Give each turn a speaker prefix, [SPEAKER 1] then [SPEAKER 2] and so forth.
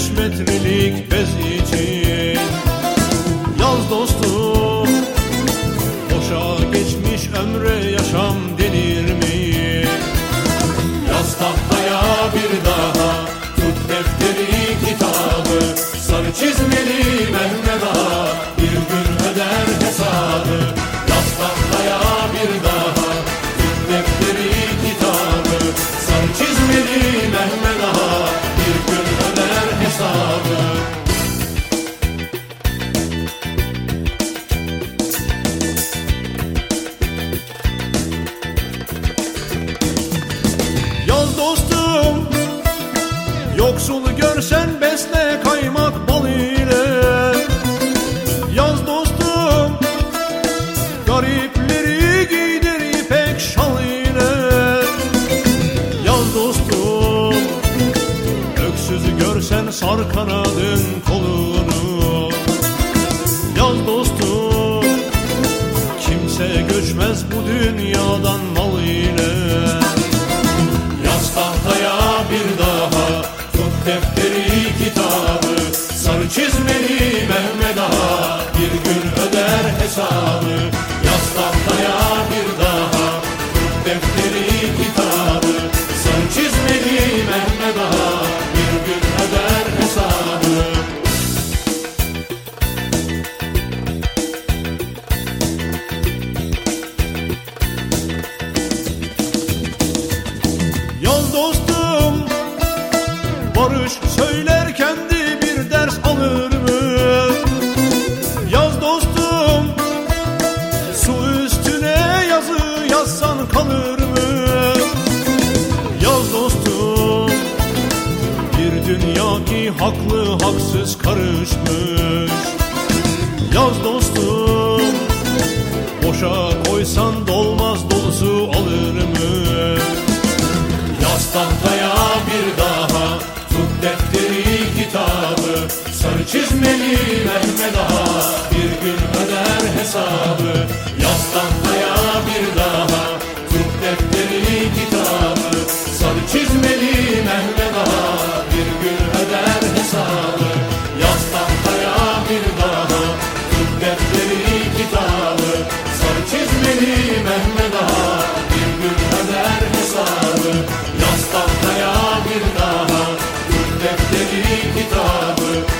[SPEAKER 1] beş metrelik bez için Yaz dostum boşa geçmiş ömre yaşam denir mi? Yaz tahtaya dostum Yoksul görsen besle kaymak bal ile. Yaz dostum Garipleri giydir ipek şal ile. Yaz dostum Öksüzü görsen sar kanadın kolunu. Yaz dostum Kimse göçmez bu dünyadan mal ile tahtaya bir daha Tut defteri Barış söyler kendi bir ders alır mı? Yaz dostum Su üstüne yazı yazsan kalır mı? Yaz dostum Bir dünya ki haklı haksız karışmış Yaz dostum eder hesabı Yastan ayağa bir daha. Tut defteri kitabı Sarı çizmeli Mehmet Ağa. Bir gün öder hesabı Yastan ayağa bir daha. Tut defteri kitabı Sarı çizmeli Mehmet Ağa. Bir gün öder hesabı Yastan ayağa bir daha. Tut defteri kitabı